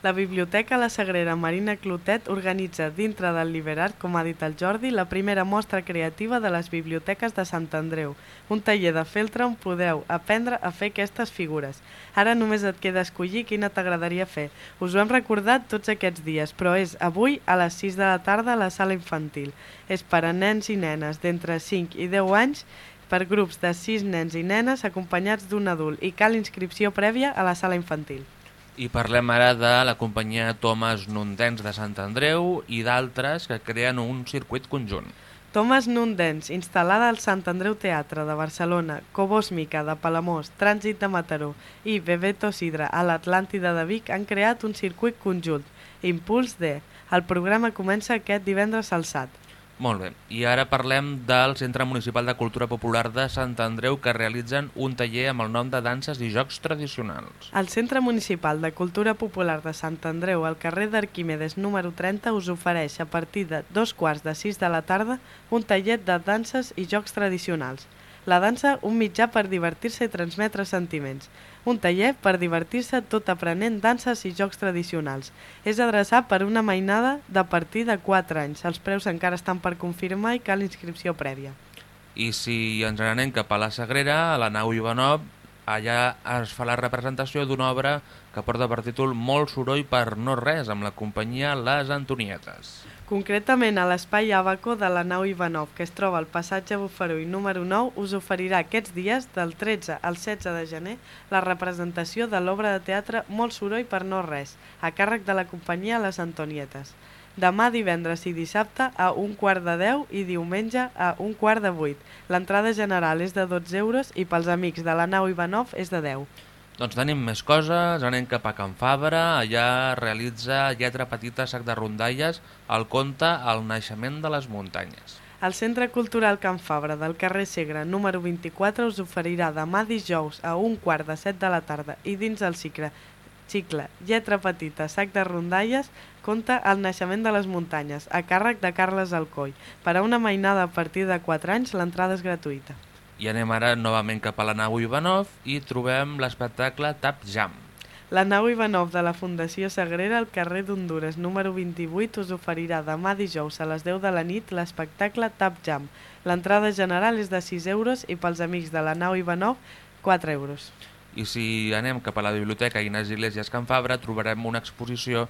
La Biblioteca La Sagrera Marina Clotet organitza dintre del Liberat, com ha dit el Jordi, la primera mostra creativa de les biblioteques de Sant Andreu, un taller de feltre on podeu aprendre a fer aquestes figures. Ara només et queda escollir quina t'agradaria fer. Us ho hem recordat tots aquests dies, però és avui a les 6 de la tarda a la sala infantil. És per a nens i nenes d'entre 5 i 10 anys per grups de 6 nens i nenes acompanyats d'un adult i cal inscripció prèvia a la sala infantil. I parlem ara de la companyia Thomas Nundens de Sant Andreu i d'altres que creen un circuit conjunt. Thomas Nundens, instal·lada al Sant Andreu Teatre de Barcelona, Cobos Mica de Palamós, Trànsit de Mataró i Bebeto Sidra a l'Atlàntida de Vic han creat un circuit conjunt, Impuls D. El programa comença aquest divendres al SAT. Molt bé, i ara parlem del Centre Municipal de Cultura Popular de Sant Andreu que realitzen un taller amb el nom de danses i jocs tradicionals. El Centre Municipal de Cultura Popular de Sant Andreu, al carrer d'Arquímedes número 30, us ofereix a partir de dos quarts de sis de la tarda un taller de danses i jocs tradicionals. La dansa, un mitjà per divertir-se i transmetre sentiments. Un taller per divertir-se tot aprenent danses i jocs tradicionals. És adreçat per una mainada de partir de 4 anys. Els preus encara estan per confirmar i cal inscripció prèvia. I si ens n'anem cap a la Sagrera, a la nau Ivanov, allà es fa la representació d'una obra que porta per títol Molt soroll per no res, amb la companyia Les Antonietes. Concretament, a l'espai Abaco de la nau Ivanov, que es troba al passatge Bufarui número 9, us oferirà aquests dies, del 13 al 16 de gener, la representació de l'obra de teatre Molt soroll per no res, a càrrec de la companyia Les Antonietes. Demà, divendres i dissabte a un quart de 10 i diumenge a un quart de 8. L'entrada general és de 12 euros i pels amics de la nau Ivanov és de 10. Doncs tenim més coses, anem cap a Can Fabra, allà realitza lletra petita sac de rondalles el conte El naixement de les muntanyes. El Centre Cultural Can Fabra del carrer Segre número 24 us oferirà demà dijous a un quart de 7 de la tarda i dins el cicle, cicle Lletra Petita, Sac de Rondalles, conta El naixement de les muntanyes, a càrrec de Carles Alcoi. Per a una mainada a partir de 4 anys, l'entrada és gratuïta. I anem ara novament cap a la nau Ivanov i trobem l'espectacle Tap Jam. La nau Ivanov de la Fundació Sagrera al carrer d'Honduras número 28 us oferirà demà dijous a les 10 de la nit l'espectacle Tap Jam. L'entrada general és de 6 euros i pels amics de la nau Ivanov 4 euros. I si anem cap a la biblioteca Inés Iglesias Can Fabra trobarem una exposició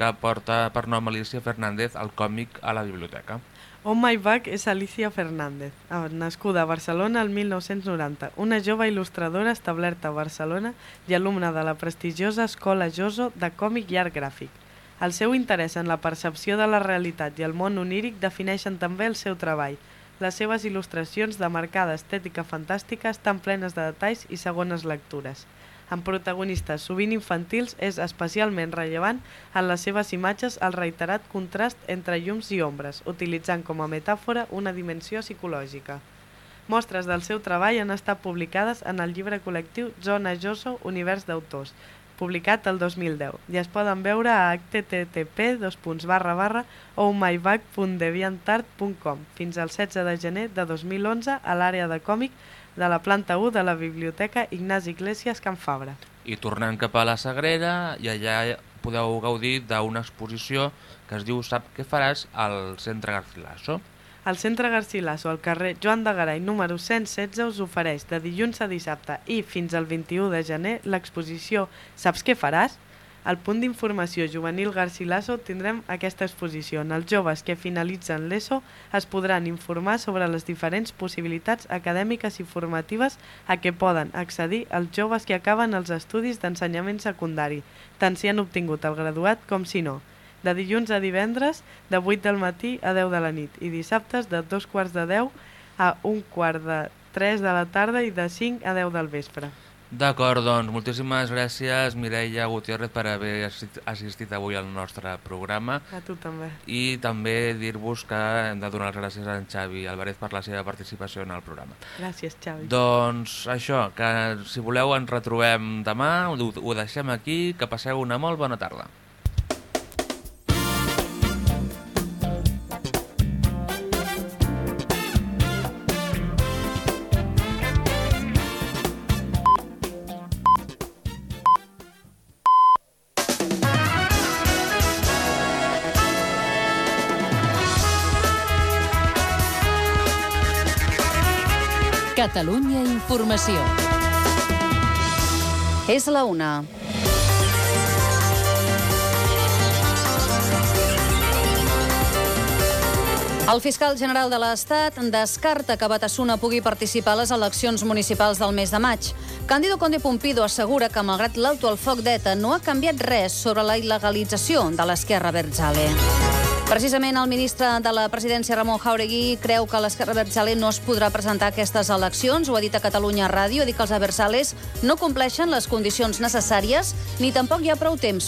que porta per nom Alicia Fernández el còmic a la biblioteca. On My Back és Alicia Fernández, eh, nascuda a Barcelona el 1990, una jove il·lustradora establerta a Barcelona i alumna de la prestigiosa Escola Joso de còmic i art gràfic. El seu interès en la percepció de la realitat i el món oníric defineixen també el seu treball. Les seves il·lustracions de marcada estètica fantàstica estan plenes de detalls i segones lectures. Amb protagonistes sovint infantils és especialment rellevant en les seves imatges el reiterat contrast entre llums i ombres, utilitzant com a metàfora una dimensió psicològica. Mostres del seu treball han estat publicades en el llibre col·lectiu Zona Joso Univers d'autors, publicat el 2010, i es poden veure a http omyback.deviantart.com fins al 16 de gener de 2011 a l'àrea de còmic de la planta 1 de la Biblioteca Ignasi Iglesias Can Fabra. I tornem cap a la Sagrera i allà podeu gaudir d'una exposició que es diu Sap què faràs al Centre Garcilaso. El Centre Garcilaso, al carrer Joan de Garay, número 116, us ofereix de dilluns a dissabte i fins al 21 de gener l'exposició Saps què faràs? Al punt d'informació juvenil Garcilaso tindrem aquesta exposició on els joves que finalitzen l'ESO es podran informar sobre les diferents possibilitats acadèmiques i formatives a què poden accedir els joves que acaben els estudis d'ensenyament secundari, tant si han obtingut el graduat com si no. de dilluns a divendres de 8 del matí a 10 de la nit i dissabtes de dos quarts de 10 a un quart de 3 de la tarda i de 5 a 10 del vespre. D'acord, doncs, moltíssimes gràcies Mireia Gutiérrez per haver assistit avui al nostre programa A tu també. i també dir-vos que hem de donar les gràcies a en Xavi Alvarez per la seva participació en el programa. Gràcies, Xavi. Doncs això, que si voleu ens retrobem demà, ho, ho deixem aquí, que passeu una molt bona tarda. Informació. És la una. El fiscal general de l'Estat descarta que Batasuna pugui participar a les eleccions municipals del mes de maig. Cándido Conde Pumpido assegura que, malgrat l'alto al foc d'ETA, no ha canviat res sobre la il·legalització de l'esquerra Berzale. Precisament el ministre de la presidència, Ramon Jauregui, creu que l'esquerra Berzale no es podrà presentar a aquestes eleccions. Ho ha dit a Catalunya Ràdio, ha dit que els aversales no compleixen les condicions necessàries ni tampoc hi ha prou temps